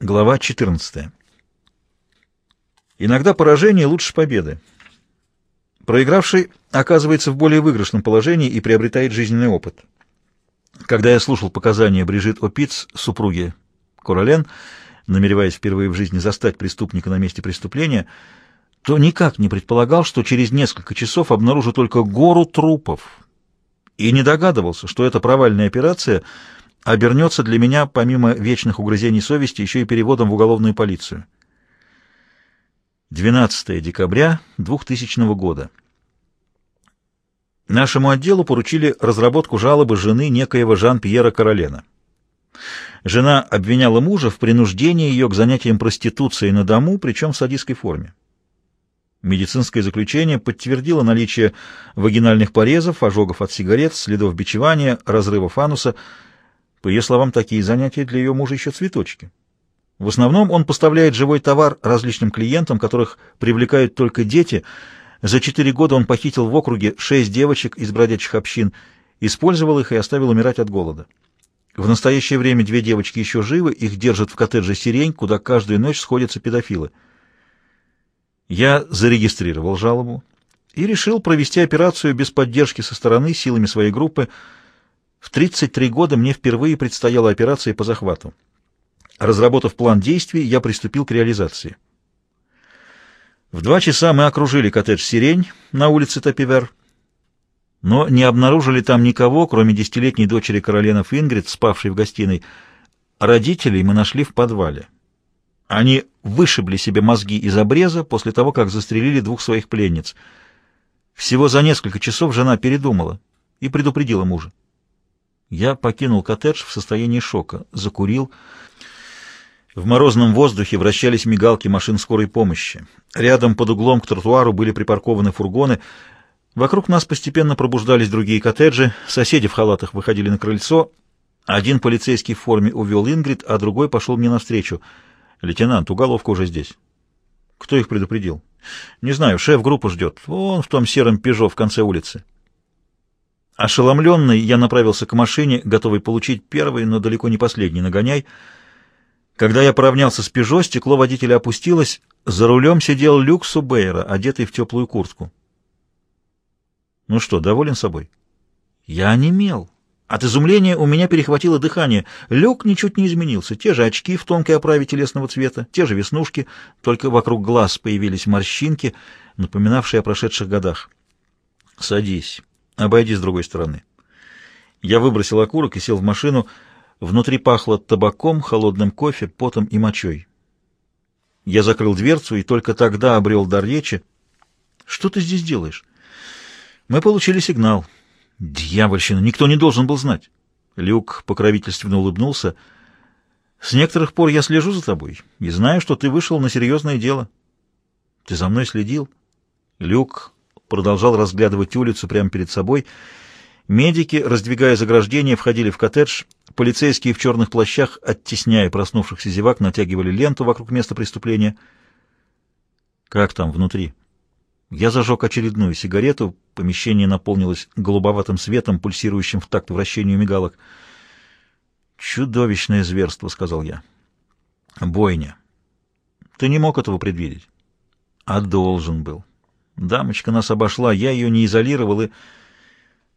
Глава 14. Иногда поражение лучше победы. Проигравший оказывается в более выигрышном положении и приобретает жизненный опыт. Когда я слушал показания Брижит Опиц, супруги Королен, намереваясь впервые в жизни застать преступника на месте преступления, то никак не предполагал, что через несколько часов обнаружу только гору трупов, и не догадывался, что эта провальная операция — обернется для меня, помимо вечных угрызений совести, еще и переводом в уголовную полицию. 12 декабря 2000 года. Нашему отделу поручили разработку жалобы жены некоего Жан-Пьера Каролена. Жена обвиняла мужа в принуждении ее к занятиям проституцией на дому, причем в садистской форме. Медицинское заключение подтвердило наличие вагинальных порезов, ожогов от сигарет, следов бичевания, разрывов ануса, по ее словам, такие занятия для ее мужа еще цветочки. В основном он поставляет живой товар различным клиентам, которых привлекают только дети. За четыре года он похитил в округе шесть девочек из бродячих общин, использовал их и оставил умирать от голода. В настоящее время две девочки еще живы, их держат в коттедже «Сирень», куда каждую ночь сходятся педофилы. Я зарегистрировал жалобу и решил провести операцию без поддержки со стороны силами своей группы – в 33 года мне впервые предстояла операция по захвату. Разработав план действий, я приступил к реализации. В два часа мы окружили коттедж «Сирень» на улице Топивер, но не обнаружили там никого, кроме десятилетней дочери Каролинов Ингрид, спавшей в гостиной. Родителей мы нашли в подвале. Они вышибли себе мозги из обреза после того, как застрелили двух своих пленниц. Всего за несколько часов жена передумала и предупредила мужа. Я покинул коттедж в состоянии шока, закурил. В морозном воздухе вращались мигалки машин скорой помощи. Рядом под углом к тротуару были припаркованы фургоны. Вокруг нас постепенно пробуждались другие коттеджи. Соседи в халатах выходили на крыльцо. Один полицейский в форме увел Ингрид, а другой пошел мне навстречу. «Лейтенант, уголовка уже здесь». «Кто их предупредил?» «Не знаю, шеф группу ждет. Вон в том сером «Пежо» в конце улицы». Ошеломленный, я направился к машине, готовый получить первый, но далеко не последний нагоняй. Когда я поравнялся с «Пежо», стекло водителя опустилось, за рулем сидел Люк Субейра, одетый в теплую куртку. «Ну что, доволен собой?» «Я онемел. От изумления у меня перехватило дыхание. Люк ничуть не изменился. Те же очки в тонкой оправе телесного цвета, те же веснушки, только вокруг глаз появились морщинки, напоминавшие о прошедших годах. «Садись». Обойди с другой стороны. Я выбросил окурок и сел в машину. Внутри пахло табаком, холодным кофе, потом и мочой. Я закрыл дверцу и только тогда обрел дар речи. «Что ты здесь делаешь?» «Мы получили сигнал». «Дьявольщина! Никто не должен был знать». Люк покровительственно улыбнулся. «С некоторых пор я слежу за тобой и знаю, что ты вышел на серьезное дело». «Ты за мной следил?» Люк продолжал разглядывать улицу прямо перед собой. Медики, раздвигая заграждение, входили в коттедж. Полицейские в черных плащах, оттесняя проснувшихся зевак, натягивали ленту вокруг места преступления. «Как там внутри?» Я зажег очередную сигарету. Помещение наполнилось голубоватым светом, пульсирующим в такт вращению мигалок. «Чудовищное зверство», — сказал я. «Бойня. Ты не мог этого предвидеть?» «А должен был. Дамочка нас обошла, я ее не изолировал, и...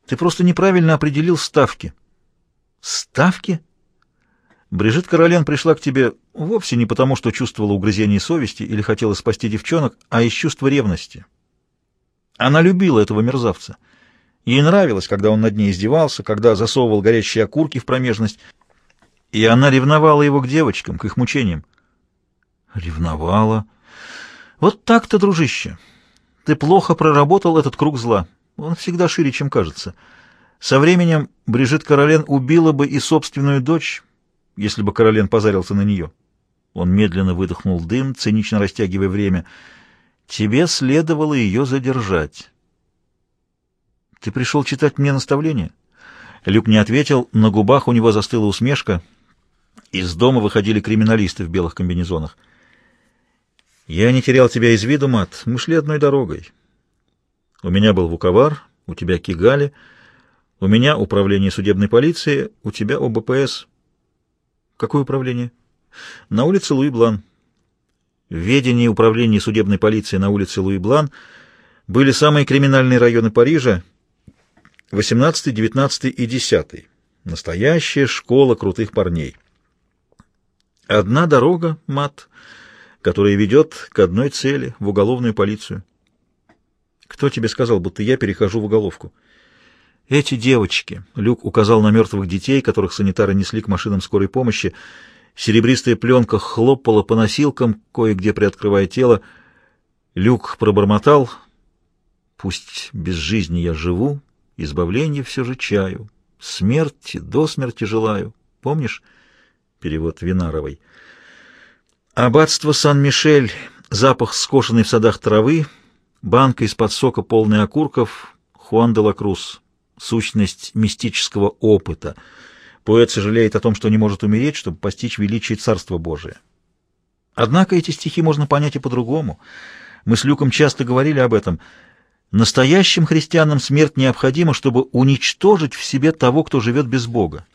Ты просто неправильно определил ставки. Ставки? Брижит Королен пришла к тебе вовсе не потому, что чувствовала угрызение совести или хотела спасти девчонок, а из чувства ревности. Она любила этого мерзавца. Ей нравилось, когда он над ней издевался, когда засовывал горящие окурки в промежность, и она ревновала его к девочкам, к их мучениям. Ревновала. Вот так-то, дружище. Ты плохо проработал этот круг зла. Он всегда шире, чем кажется. Со временем Брижит Каролен убила бы и собственную дочь, если бы Каролен позарился на нее. Он медленно выдохнул дым, цинично растягивая время. Тебе следовало ее задержать. Ты пришел читать мне наставления? Люк не ответил, на губах у него застыла усмешка. Из дома выходили криминалисты в белых комбинезонах. Я не терял тебя из виду, Мат. Мы шли одной дорогой. У меня был Вуковар, у тебя Кигали, у меня управление судебной полиции, у тебя ОБПС. Какое управление? На улице Луи Блан. В ведении управления судебной полиции на улице Луи Блан были самые криминальные районы Парижа 18, 19 и 10. Настоящая школа крутых парней. Одна дорога, мат, которая ведет к одной цели — в уголовную полицию. Кто тебе сказал, будто я перехожу в уголовку? Эти девочки. Люк указал на мертвых детей, которых санитары несли к машинам скорой помощи. Серебристая пленка хлопала по носилкам, кое-где приоткрывая тело. Люк пробормотал. Пусть без жизни я живу, избавление все же чаю. Смерти до смерти желаю. Помнишь? Перевод Винаровой. Аббатство Сан-Мишель, запах скошенной в садах травы, банка из-под сока, полная окурков, Хуан де ла Круз, сущность мистического опыта. Поэт сожалеет о том, что не может умереть, чтобы постичь величие Царства Божия. Однако эти стихи можно понять и по-другому. Мы с Люком часто говорили об этом. Настоящим христианам смерть необходима, чтобы уничтожить в себе того, кто живет без Бога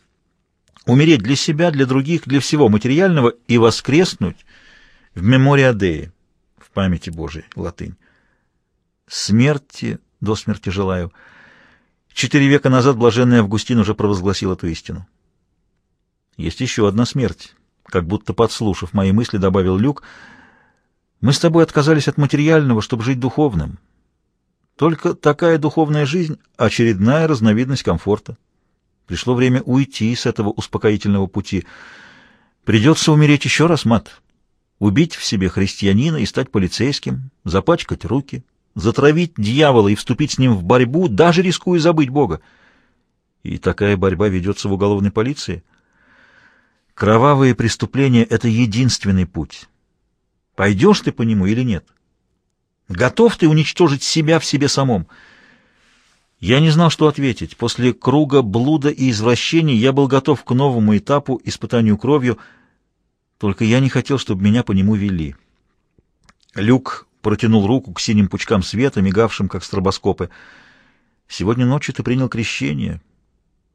умереть для себя, для других, для всего материального и воскреснуть в мемория Деи, в памяти Божией, латынь. Смерти до смерти желаю. Четыре века назад блаженный Августин уже провозгласил эту истину. Есть еще одна смерть. Как будто подслушав мои мысли, добавил Люк, мы с тобой отказались от материального, чтобы жить духовным. Только такая духовная жизнь — очередная разновидность комфорта. Пришло время уйти с этого успокоительного пути. Придется умереть еще раз, мат. Убить в себе христианина и стать полицейским, запачкать руки, затравить дьявола и вступить с ним в борьбу, даже рискуя забыть Бога. И такая борьба ведется в уголовной полиции. Кровавые преступления — это единственный путь. Пойдешь ты по нему или нет? Готов ты уничтожить себя в себе самом — я не знал, что ответить. После круга блуда и извращений я был готов к новому этапу, испытанию кровью, только я не хотел, чтобы меня по нему вели. Люк протянул руку к синим пучкам света, мигавшим, как стробоскопы. «Сегодня ночью ты принял крещение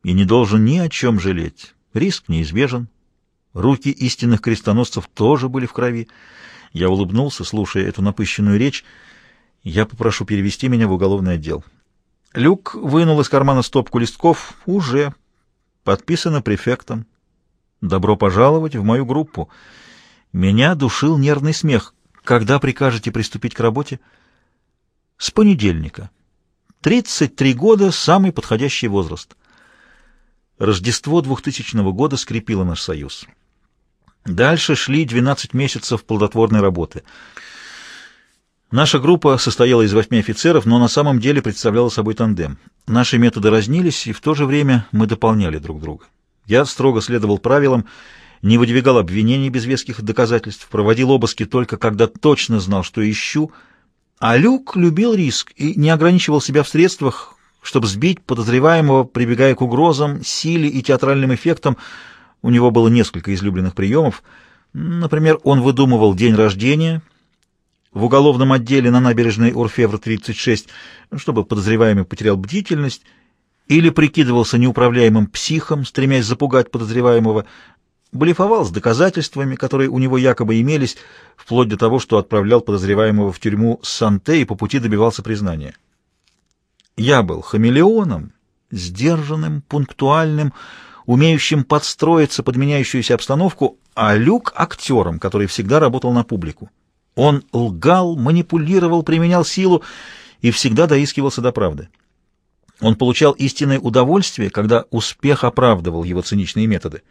и не должен ни о чем жалеть. Риск неизбежен. Руки истинных крестоносцев тоже были в крови». Я улыбнулся, слушая эту напыщенную речь. «Я попрошу перевести меня в уголовный отдел». Люк вынул из кармана стопку листков. Уже. Подписано префектом. Добро пожаловать в мою группу. Меня душил нервный смех. Когда прикажете приступить к работе? С понедельника. 33 года — самый подходящий возраст. Рождество 2000 года скрепило наш союз. Дальше шли 12 месяцев плодотворной работы — Наша группа состояла из восьми офицеров, но на самом деле представляла собой тандем. Наши методы разнились, и в то же время мы дополняли друг друга. Я строго следовал правилам, не выдвигал обвинений без веских доказательств, проводил обыски только когда точно знал, что ищу, а Люк любил риск и не ограничивал себя в средствах, чтобы сбить подозреваемого, прибегая к угрозам, силе и театральным эффектам. У него было несколько излюбленных приемов. Например, он выдумывал день рождения — в уголовном отделе на набережной Орфевр-36, чтобы подозреваемый потерял бдительность, или прикидывался неуправляемым психом, стремясь запугать подозреваемого, блефовал с доказательствами, которые у него якобы имелись, вплоть до того, что отправлял подозреваемого в тюрьму Санте и по пути добивался признания. Я был хамелеоном, сдержанным, пунктуальным, умеющим подстроиться под меняющуюся обстановку, а Люк — актером, который всегда работал на публику. Он лгал, манипулировал, применял силу и всегда доискивался до правды. Он получал истинное удовольствие, когда успех оправдывал его циничные методы.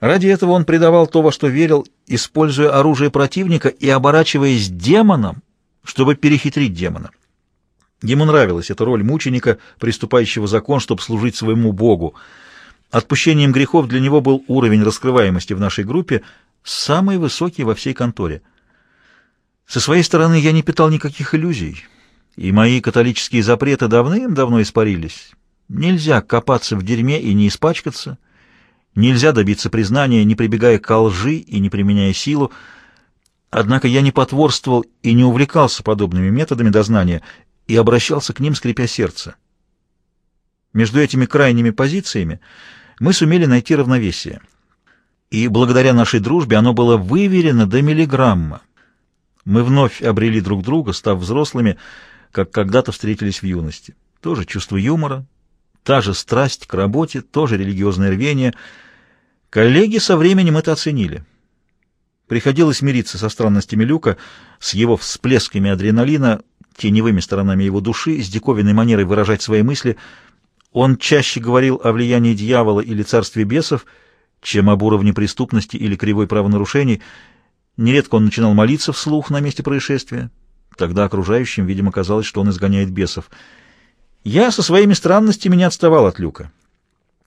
Ради этого он предавал то, во что верил, используя оружие противника и оборачиваясь демоном, чтобы перехитрить демона. Ему нравилась эта роль мученика, приступающего закон, чтобы служить своему Богу. Отпущением грехов для него был уровень раскрываемости в нашей группе самый высокий во всей конторе — со своей стороны я не питал никаких иллюзий, и мои католические запреты давным-давно испарились. Нельзя копаться в дерьме и не испачкаться, нельзя добиться признания, не прибегая к лжи и не применяя силу. Однако я не потворствовал и не увлекался подобными методами дознания и обращался к ним, скрипя сердце. Между этими крайними позициями мы сумели найти равновесие. и благодаря нашей дружбе оно было выверено до миллиграмма. Мы вновь обрели друг друга, став взрослыми, как когда-то встретились в юности. Тоже чувство юмора, та же страсть к работе, тоже религиозное рвение. Коллеги со временем это оценили. Приходилось мириться со странностями Люка, с его всплесками адреналина, теневыми сторонами его души, с диковинной манерой выражать свои мысли. Он чаще говорил о влиянии дьявола или царстве бесов, чем об уровне преступности или кривой правонарушений. Нередко он начинал молиться вслух на месте происшествия. Тогда окружающим, видимо, казалось, что он изгоняет бесов. Я со своими странностями не отставал от Люка.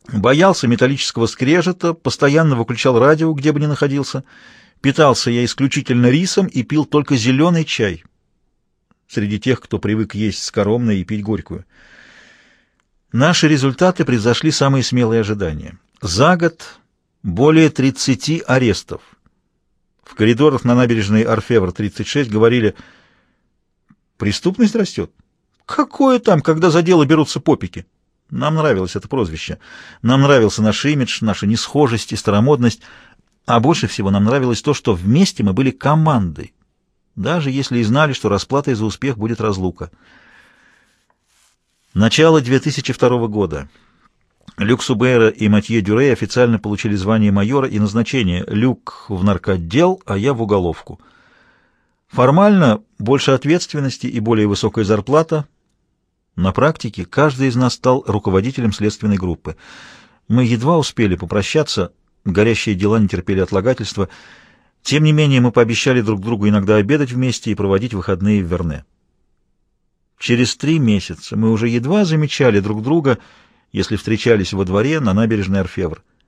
Боялся металлического скрежета, постоянно выключал радио, где бы ни находился. Питался я исключительно рисом и пил только зеленый чай. Среди тех, кто привык есть скоромное и пить горькую. Наши результаты превзошли самые смелые ожидания. За год более 30 арестов. В коридорах на набережной Орфевр-36 говорили «Преступность растет». Какое там, когда за дело берутся попики? Нам нравилось это прозвище. Нам нравился наш имидж, наша несхожесть и старомодность. А больше всего нам нравилось то, что вместе мы были командой, даже если и знали, что расплатой за успех будет разлука. Начало 2002 года. Люк Субейра и Матье Дюрей официально получили звание майора и назначение. Люк в наркотдел, а я в уголовку. Формально больше ответственности и более высокая зарплата, на практике каждый из нас стал руководителем следственной группы. Мы едва успели попрощаться, горящие дела не терпели отлагательства. Тем не менее, мы пообещали друг другу иногда обедать вместе и проводить выходные в Верне. Через три месяца мы уже едва замечали друг друга, если встречались во дворе на набережной Орфевр.